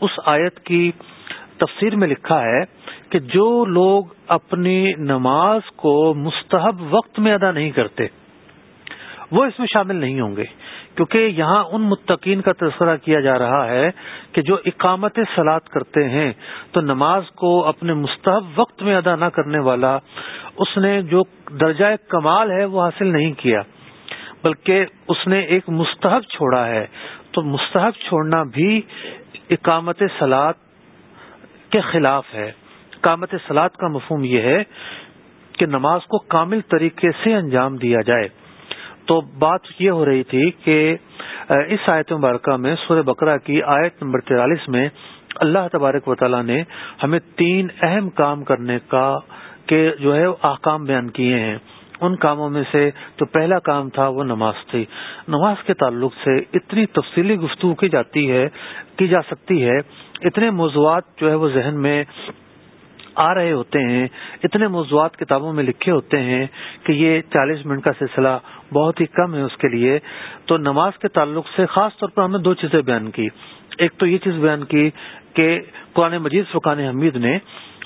اس آیت کی تفسیر میں لکھا ہے کہ جو لوگ اپنی نماز کو مستحب وقت میں ادا نہیں کرتے، وہ اس میں شامل نہیں ہوں گے۔ کیونکہ یہاں ان متقین کا تذکرہ کیا جا رہا ہے کہ جو اقامت سلاد کرتے ہیں، تو نماز کو اپنے مستحب وقت میں ادا نہ کرنے والا، اس نے جو درجہ کمال ہے وہ حاصل نہیں کیا، بلکہ اس نے ایک مستحب چھوڑا ہے۔ تو مستحب چھوڑنا بھی اقامت سلاد کے خلاف ہے۔ اقامت سلاد کا مفہوم یہ ہے کہ نماز کو کامل طریقے سے انجام دیا جائے۔ تو بات یہ ہو رہی تھی کہ اس آیت مبارکہ میں، سورہ بقرہ کی آیت نمبر تیرالیس میں اللہ تبارک و تعالیٰ نے ہمیں تین اہم کام کرنے کا کہ جو ہے، احکام بیان کیے ہیں۔ ان کاموں میں سے جو پہلا کام تھا وہ نماز تھی۔ نماز کے تعلق سے اتنی تفصیلی گفتگو کی جاتی ہے، کی جا سکتی ہے۔ اتنے موضوعات جو ہے وہ ذہن میں آ رہے ہوتے ہیں۔ اتنے موضوعات کتابوں میں لکھے ہوتے ہیں کہ یہ چالیس منٹ کا سلسلہ بہت ہی کم ہے اس کے لیے۔ تو نماز کے تعلق سے خاص طور پر ہم نے دو چیزیں بیان کی۔ ایک تو یہ چیز بیان کی کہ قرآن مجید فقان حمید نے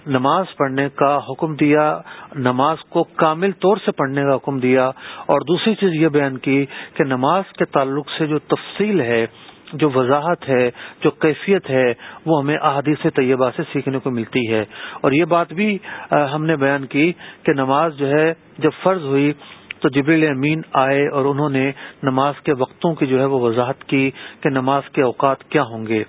نماز پڑھنے کا حکم دیا، نماز کو کامل طور سے پڑھنے کا حکم دیا۔ اور دوسری چیز یہ بیان کی کہ نماز کے تعلق سے جو تفصیل ہے، جو وضاحت ہے، جو کیفیت ہے، وہ ہمیں احادیث طیبہ سے سیکھنے کو ملتی ہے۔ اور یہ بات بھی ہم نے بیان کی کہ نماز جو ہے، جب فرض ہوئی تو جبریل امین آئے اور انہوں نے نماز کے وقتوں کی جو ہے وہ وضاحت کی کہ نماز کے اوقات کیا ہوں گے۔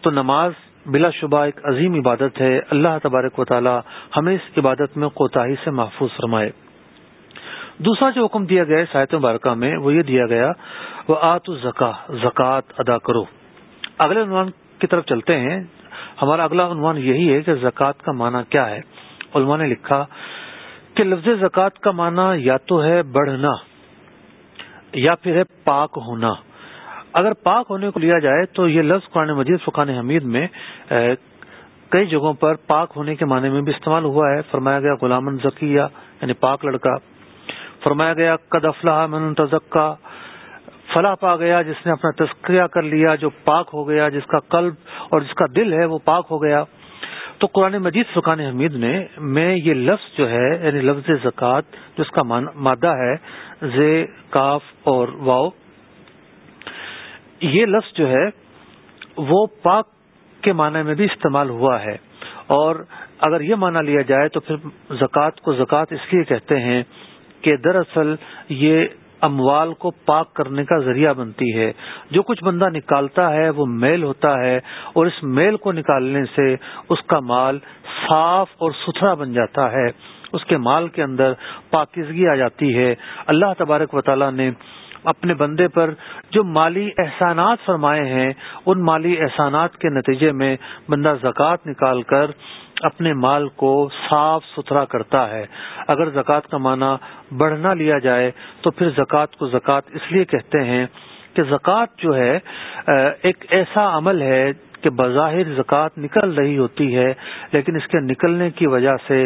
تو نماز بلا شبہ ایک عظیم عبادت ہے۔ اللہ تبارک و تعالی ہمیں اس عبادت میں کوتاہی سے محفوظ فرمائے۔ دوسرا جو حکم دیا گیا ساحت مبارکہ میں وہ یہ دیا گیا، وہ آت زکا زکوٰۃ ادا کرو۔ اگلے عنوان کی طرف چلتے ہیں۔ ہمارا اگلا عنوان یہی ہے کہ زکوٰۃ کا معنی کیا ہے۔ علماء نے لکھا کہ لفظ زکوٰۃ کا معنی یا تو ہے بڑھنا یا پھر ہے پاک ہونا۔ اگر پاک ہونے کو لیا جائے تو یہ لفظ قرآن مجید فقان حمید میں کئی جگہوں پر پاک ہونے کے معنی میں بھی استعمال ہوا ہے۔ فرمایا گیا غلام ذکیہ یعنی پاک لڑکا۔ فرمایا گیا قد افلاح من تزکا۔ فلاح پا گیا جس نے اپنا تذکریہ کر لیا جو پاک ہو گیا، جس کا قلب اور جس کا دل ہے وہ پاک ہو گیا۔ تو قرآن مجید فقان حمید نے میں یہ لفظ جو ہے یعنی لفظ زکوٰۃ جس کا مادہ ہے زے کاف اور واؤ یہ لفظ جو ہے، وہ پاک کے معنی میں بھی استعمال ہوا ہے۔ اور اگر یہ مانا لیا جائے تو پھر زکوٰۃ کو زکوٰۃ اس لیے کہتے ہیں کہ دراصل یہ اموال کو پاک کرنے کا ذریعہ بنتی ہے۔ جو کچھ بندہ نکالتا ہے وہ میل ہوتا ہے اور اس میل کو نکالنے سے اس کا مال صاف اور ستھرا بن جاتا ہے۔ اس کے مال کے اندر پاکیزگی آ جاتی ہے۔ اللہ تبارک و تعالیٰ نے اپنے بندے پر جو مالی احسانات فرمائے ہیں، ان مالی احسانات کے نتیجے میں بندہ زکوٰۃ نکال کر اپنے مال کو صاف ستھرا کرتا ہے۔ اگر زکوٰۃ کا معنی بڑھنا لیا جائے تو پھر زکوٰۃ کو زکوٰۃ اس لیے کہتے ہیں کہ زکوٰۃ جو ہے ایک ایسا عمل ہے کہ بظاہر زکوٰۃ نکل رہی ہوتی ہے، لیکن اس کے نکلنے کی وجہ سے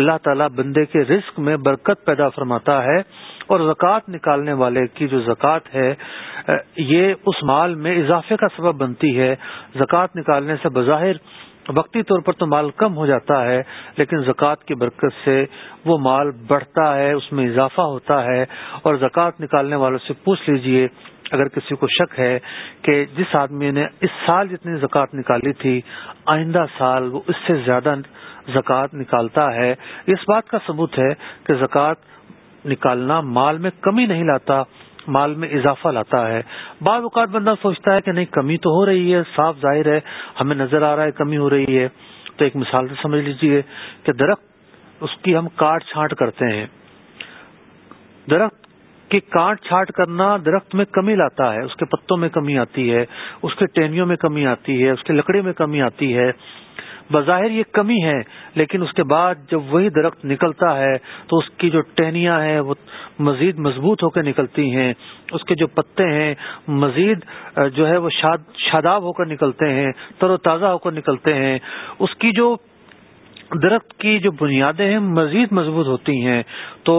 اللہ تعالیٰ بندے کے رزق میں برکت پیدا فرماتا ہے اور زکوٰۃ نکالنے والے کی جو زکوٰۃ ہے، یہ اس مال میں اضافے کا سبب بنتی ہے۔ زکوٰۃ نکالنے سے بظاہر وقتی طور پر تو مال کم ہو جاتا ہے، لیکن زکوٰۃ کی برکت سے وہ مال بڑھتا ہے، اس میں اضافہ ہوتا ہے۔ اور زکوٰۃ نکالنے والوں سے پوچھ لیجیے اگر کسی کو شک ہے کہ جس آدمی نے اس سال جتنی زکوٰۃ نکالی تھی، آئندہ سال وہ اس سے زیادہ زکوٰۃ نکالتا ہے، اس بات کا ثبوت ہے کہ زکوٰۃ نکالنا مال میں کمی نہیں لاتا، مال میں اضافہ لاتا ہے۔ بعض اوقات بندہ سوچتا ہے کہ نہیں، کمی تو ہو رہی ہے، صاف ظاہر ہے، ہمیں نظر آ رہا ہے کمی ہو رہی ہے۔ تو ایک مثال سے سمجھ لیجیے کہ درخت، اس کی ہم کاٹ چھانٹ کرتے ہیں۔ درخت کہ کاٹ چھاٹ کرنا درخت میں کمی لاتا ہے، اس کے پتوں میں کمی آتی ہے، اس کے ٹہنیوں میں کمی آتی ہے، اس کے لکڑے میں کمی آتی ہے۔ بظاہر یہ کمی ہے، لیکن اس کے بعد جب وہی درخت نکلتا ہے تو اس کی جو ٹہنیاں ہیں وہ مزید مضبوط ہو کے نکلتی ہیں۔ اس کے جو پتے ہیں مزید جو ہے وہ شاداب ہو کر نکلتے ہیں، تر و تازہ ہو کر نکلتے ہیں۔ اس کی جو درخت کی جو بنیادیں ہیں مزید مضبوط ہوتی ہیں۔ تو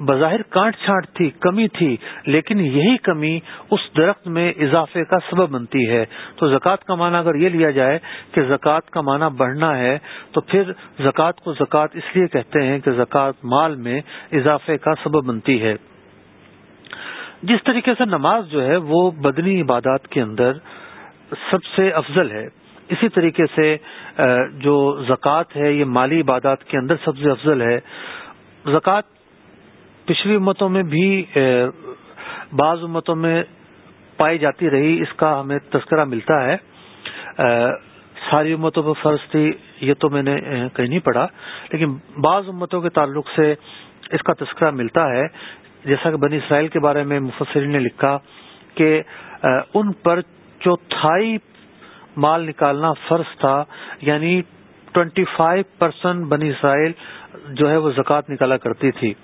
بظاہر کانٹ چھانٹ تھی، کمی تھی، لیکن یہی کمی اس درخت میں اضافے کا سبب بنتی ہے۔ تو زکوٰۃ کا معنی اگر یہ لیا جائے کہ زکوٰۃ کا معنی بڑھنا ہے، تو پھر زکوٰۃ کو زکوٰۃ اس لیے کہتے ہیں کہ زکوٰۃ مال میں اضافے کا سبب بنتی ہے۔ جس طریقے سے نماز جو ہے، وہ بدنی عبادات کے اندر سب سے افضل ہے۔ اسی طریقے سے جو زکوٰۃ ہے، یہ مالی عبادات کے اندر سب سے افضل ہے۔ زکوٰۃ پچھلی امتوں میں بھی بعض امتوں میں پائی جاتی رہی، اس کا ہمیں تذکرہ ملتا ہے۔ ساری امتوں پر فرض تھی، یہ تو میں نے کہیں نہیں پڑھا۔ لیکن بعض امتوں کے تعلق سے اس کا تذکرہ ملتا ہے۔ جیسا کہ بنی اسرائیل کے بارے میں مفسرین نے لکھا کہ ان پر چوتھائی مال نکالنا فرض تھا۔ یعنی ٹوینٹی فائیو پرسینٹ بنی اسرائیل جو ہے وہ زکوٰۃ نکالا کرتی تھی۔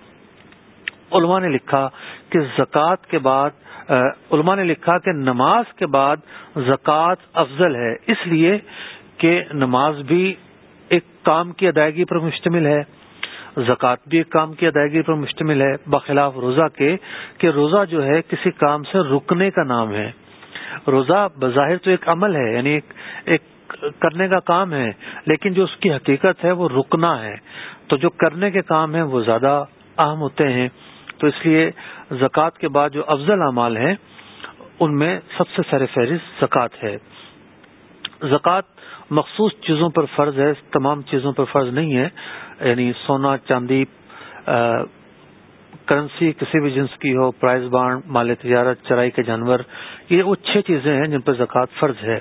علماء نے لکھا کہ زکوٰۃ کے بعد علماء نے لکھا کہ نماز کے بعد زکوٰۃ افضل ہے۔ اس لیے کہ نماز بھی ایک کام کی ادائیگی پر مشتمل ہے، زکوٰۃ بھی ایک کام کی ادائیگی پر مشتمل ہے۔ بخلاف روزہ کے، کہ روزہ جو ہے کسی کام سے رکنے کا نام ہے۔ روزہ بظاہر تو ایک عمل ہے یعنی ایک ایک کرنے کا کام ہے، لیکن جو اس کی حقیقت ہے وہ رکنا ہے۔ تو جو کرنے کے کام ہیں وہ زیادہ اہم ہوتے ہیں۔ تو اس لیے زکوٰۃ کے بعد جو افضل اعمال ہیں، ان میں سب سے سر فہرست زکوٰۃ ہے۔ زکوٰۃ مخصوص چیزوں پر فرض ہے، تمام چیزوں پر فرض نہیں ہے۔ یعنی سونا، چاندی کرنسی کسی بھی جنس کی ہو، پرائز بانڈ، مال تجارت، چرائی کے جانور، یہ وہ چھ چیزیں ہیں جن پر زکوٰۃ فرض ہے۔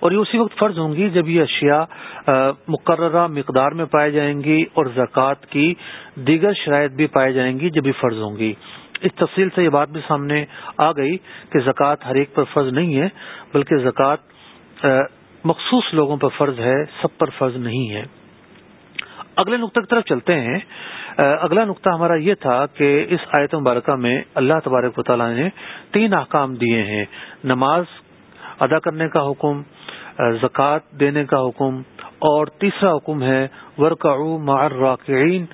اور یہ اسی وقت فرض ہوں گی جب یہ اشیاء مقررہ مقدار میں پائے جائیں گی اور زکوٰۃ کی دیگر شرائط بھی پائے جائیں گی جب بھی فرض ہوں گی۔ اس تفصیل سے یہ بات بھی سامنے آ گئی کہ زکوٰۃ ہر ایک پر فرض نہیں ہے، بلکہ زکوٰۃ مخصوص لوگوں پر فرض ہے، سب پر فرض نہیں ہے۔ اگلے نقطے کی طرف چلتے ہیں۔ اگلا نقطہ ہمارا یہ تھا کہ اس آیت مبارکہ میں اللہ تبارک و تعالیٰ نے تین احکام دیے ہیں۔ نماز ادا کرنے کا حکم زکوٰۃ دینے کا حکم اور تیسرا حکم ہے ورکعو مع الراکعین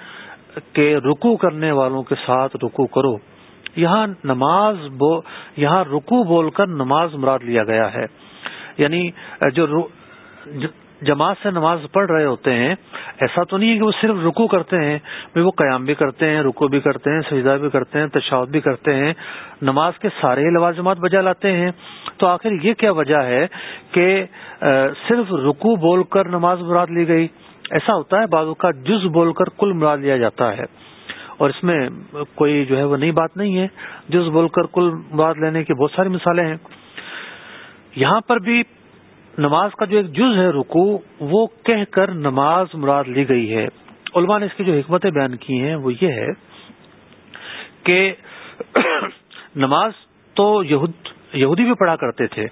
کے رکو کرنے والوں کے ساتھ رکو کرو۔ یہاں نماز بو، یہاں رکو بول کر نماز مراد لیا گیا ہے۔ یعنی جو جماعت سے نماز پڑھ رہے ہوتے ہیں، ایسا تو نہیں ہے کہ وہ صرف رکو کرتے ہیں، وہ قیام بھی کرتے ہیں رکو بھی کرتے ہیں، سجدہ بھی کرتے ہیں تشاوت بھی کرتے ہیں، نماز کے سارے لوازمات بجا لاتے ہیں۔ تو آخر یہ کیا وجہ ہے کہ صرف رکو بول کر نماز مراد لی گئی؟ ایسا ہوتا ہے بعضوں کا جز بول کر کل مراد لیا جاتا ہے۔ اور اس میں کوئی جو ہے وہ نئی بات نہیں ہے۔ جز بول کر کل مراد لینے کی بہت ساری مثالیں ہیں۔ یہاں پر بھی نماز کا جو ایک جز ہے رکو وہ کہہ کر نماز مراد لی گئی ہے۔ علماء نے اس کی جو حکمتیں بیان کی ہیں، وہ یہ ہے کہ نماز تو یہودی بھی پڑھا کرتے تھے،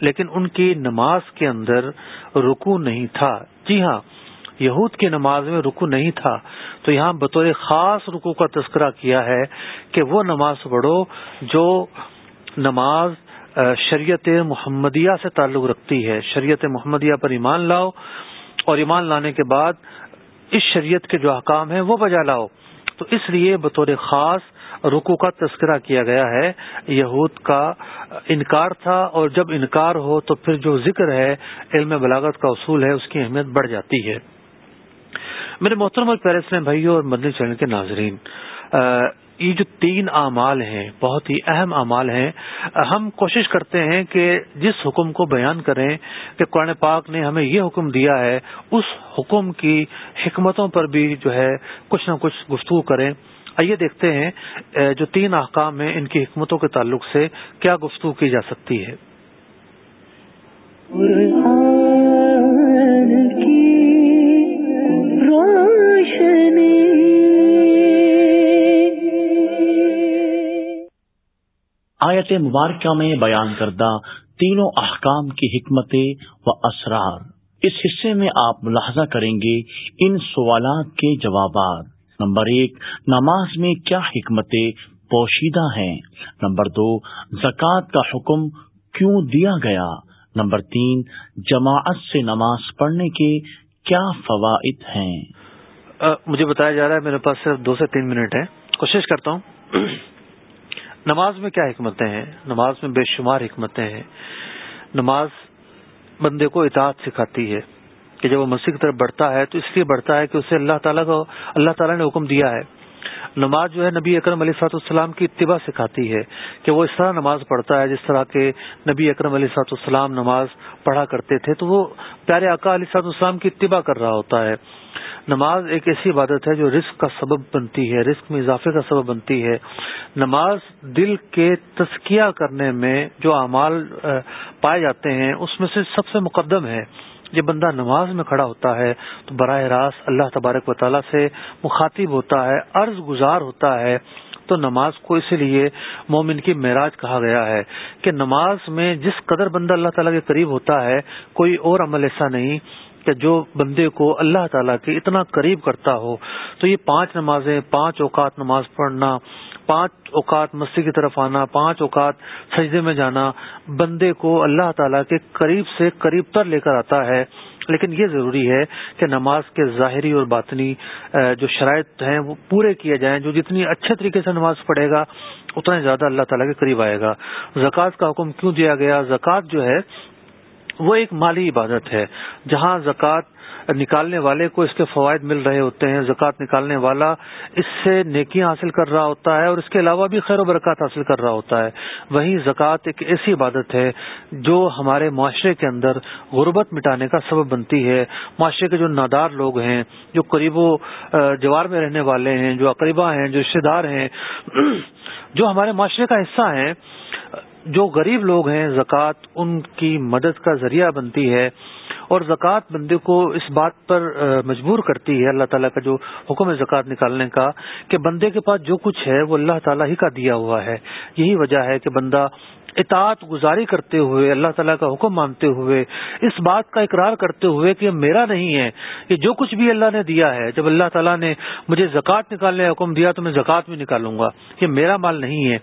لیکن ان کی نماز کے اندر رکو نہیں تھا۔ جی ہاں یہود کی نماز میں رکو نہیں تھا۔ تو یہاں بطور خاص رکو کا تذکرہ کیا ہے کہ وہ نماز پڑھو جو نماز شریعت محمدیہ سے تعلق رکھتی ہے۔ شریعت محمدیہ پر ایمان لاؤ اور ایمان لانے کے بعد اس شریعت کے جو احکام ہیں وہ بجا لاؤ۔ تو اس لیے بطور خاص رکو کا تذکرہ کیا گیا ہے۔ یہود کا انکار تھا اور جب انکار ہو تو پھر جو ذکر ہے، علم بلاغت کا اصول ہے، اس کی اہمیت بڑھ جاتی ہے۔ میرے محترم اور پیرس بھائیوں اور مدنی چینل کے ناظرین یہ جو تین اعمال ہیں، بہت ہی اہم اعمال ہیں، ہم کوشش کرتے ہیں کہ جس حکم کو بیان کریں کہ قرآن پاک نے ہمیں یہ حکم دیا ہے، اس حکم کی حکمتوں پر بھی جو ہے کچھ نہ کچھ گفتگو کریں۔ آئیے دیکھتے ہیں جو تین احکام ہیں ان کی حکمتوں کے تعلق سے کیا گفتگو کی جا سکتی ہے۔ آیت مبارکہ میں بیان کردہ تینوں احکام کی حکمتیں و اسرار۔ اس حصے میں آپ ملاحظہ کریں گے ان سوالات کے جوابات۔ نمبر ایک، نماز میں کیا حکمتیں پوشیدہ ہیں؟ نمبر دو، زکوٰۃ کا حکم کیوں دیا گیا؟ نمبر تین، جماعت سے نماز پڑھنے کے کیا فوائد ہیں؟ مجھے بتایا جا رہا ہے میرے پاس صرف دو سے تین منٹ ہے کوشش کرتا ہوں۔ نماز میں کیا حکمتیں ہیں؟ نماز میں بے شمار حکمتیں ہیں۔ نماز بندے کو اطاعت سکھاتی ہے کہ جب وہ مسیح کی طرف بڑھتا ہے تو اس لیے بڑھتا ہے کہ اسے اللہ تعالیٰ کو اللہ تعالیٰ نے حکم دیا ہے۔ نماز جو ہے نبی اکرم علیہ سات السلام کی اتباع سکھاتی ہے کہ وہ اس طرح نماز پڑھتا ہے جس طرح کے نبی اکرم علیہ سات السلام نماز پڑھا کرتے تھے تو وہ پیارے آقا علیہ سات السلام کی اتباع کر رہا ہوتا ہے۔ نماز ایک ایسی عبادت ہے جو رزق کا سبب بنتی ہے، رزق میں اضافے کا سبب بنتی ہے۔ نماز دل کے تسکیہ کرنے میں جو اعمال پائے جاتے ہیں، اس میں سے سب سے مقدم ہے۔ جب بندہ نماز میں کھڑا ہوتا ہے تو براہ راست اللہ تبارک و تعالیٰ سے مخاطب ہوتا ہے، عرض گزار ہوتا ہے۔ تو نماز کو اسی لیے مومن کی معراج کہا گیا ہے کہ نماز میں جس قدر بندہ اللہ تعالیٰ کے قریب ہوتا ہے، کوئی اور عمل ایسا نہیں کہ جو بندے کو اللہ تعالیٰ کے اتنا قریب کرتا ہو، تو یہ پانچ نمازیں، پانچ اوقات نماز پڑھنا، پانچ اوقات مسجد کی طرف آنا، پانچ اوقات سجدے میں جانا، بندے کو اللہ تعالیٰ کے قریب سے قریب تر لے کر آتا ہے۔ لیکن یہ ضروری ہے کہ نماز کے ظاہری اور باطنی جو شرائط ہیں، وہ پورے کیے جائیں۔ جو جتنی اچھے طریقے سے نماز پڑھے گا، اتنا زیادہ اللہ تعالیٰ کے قریب آئے گا۔ زکوٰۃ کا حکم کیوں دیا گیا؟ زکوٰۃ جو ہے وہ ایک مالی عبادت ہے۔ جہاں زکوٰۃ نکالنے والے کو اس کے فوائد مل رہے ہوتے ہیں، زکوٰۃ نکالنے والا اس سے نیکیاں حاصل کر رہا ہوتا ہے اور اس کے علاوہ بھی خیر و برکات حاصل کر رہا ہوتا ہے۔ وہیں زکوٰۃ ایک ایسی عبادت ہے جو ہمارے معاشرے کے اندر غربت مٹانے کا سبب بنتی ہے۔ معاشرے کے جو نادار لوگ ہیں، جو قریب و جوار میں رہنے والے ہیں، جو اقریبا ہیں، جو رشتے دار ہیں، جو ہمارے معاشرے کا حصہ ہیں جو غریب لوگ ہیں، زکوٰۃ ان کی مدد کا ذریعہ بنتی ہے اور زکوٰۃ بندے کو اس بات پر مجبور کرتی ہے اللہ تعالیٰ کا جو حکم ہے زکوٰۃ نکالنے کا کہ بندے کے پاس جو کچھ ہے وہ اللہ تعالیٰ ہی کا دیا ہوا ہے۔ یہی وجہ ہے کہ بندہ اطاعت گزاری کرتے ہوئے، اللہ تعالیٰ کا حکم مانتے ہوئے، اس بات کا اقرار کرتے ہوئے کہ میرا نہیں ہے کہ جو کچھ بھی اللہ نے دیا ہے، جب اللہ تعالیٰ نے مجھے زکوٰۃ نکالنے کا حکم دیا تو میں زکوٰۃ بھی نکالوں گا، یہ میرا مال نہیں ہے۔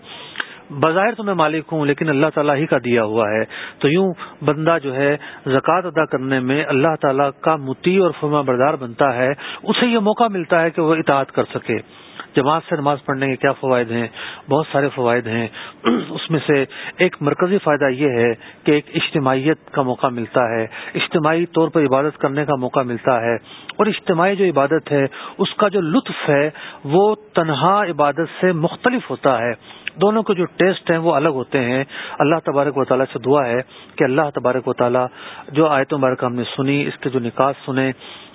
بظاہر تو میں مالک ہوں، لیکن اللہ تعالیٰ ہی کا دیا ہوا ہے۔ تو یوں بندہ جو ہے زکوٰۃ ادا کرنے میں اللہ تعالیٰ کا متی اور فرما بردار بنتا ہے، اسے یہ موقع ملتا ہے کہ وہ اطاعت کر سکے۔ جماعت سے نماز پڑھنے کے کیا فوائد ہیں؟ بہت سارے فوائد ہیں۔ اس میں سے ایک مرکزی فائدہ یہ ہے کہ ایک اجتماعیت کا موقع ملتا ہے۔ اجتماعی طور پر عبادت کرنے کا موقع ملتا ہے۔ اور اجتماعی جو عبادت ہے، اس کا جو لطف ہے، وہ تنہا عبادت سے مختلف ہوتا ہے۔ دونوں کے جو ٹیسٹ ہیں وہ الگ ہوتے ہیں۔ اللہ تبارک و تعالیٰ سے دعا ہے کہ اللہ تبارک و تعالیٰ جو آیت مبارک ہم نے سنی، اس کے جو نکاس سنے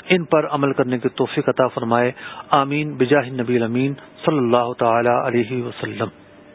ان پر عمل کرنے کی توفیق عطا فرمائے۔ آمین۔ بجاہ نبی امین صلی اللہ تعالی علیہ وسلم۔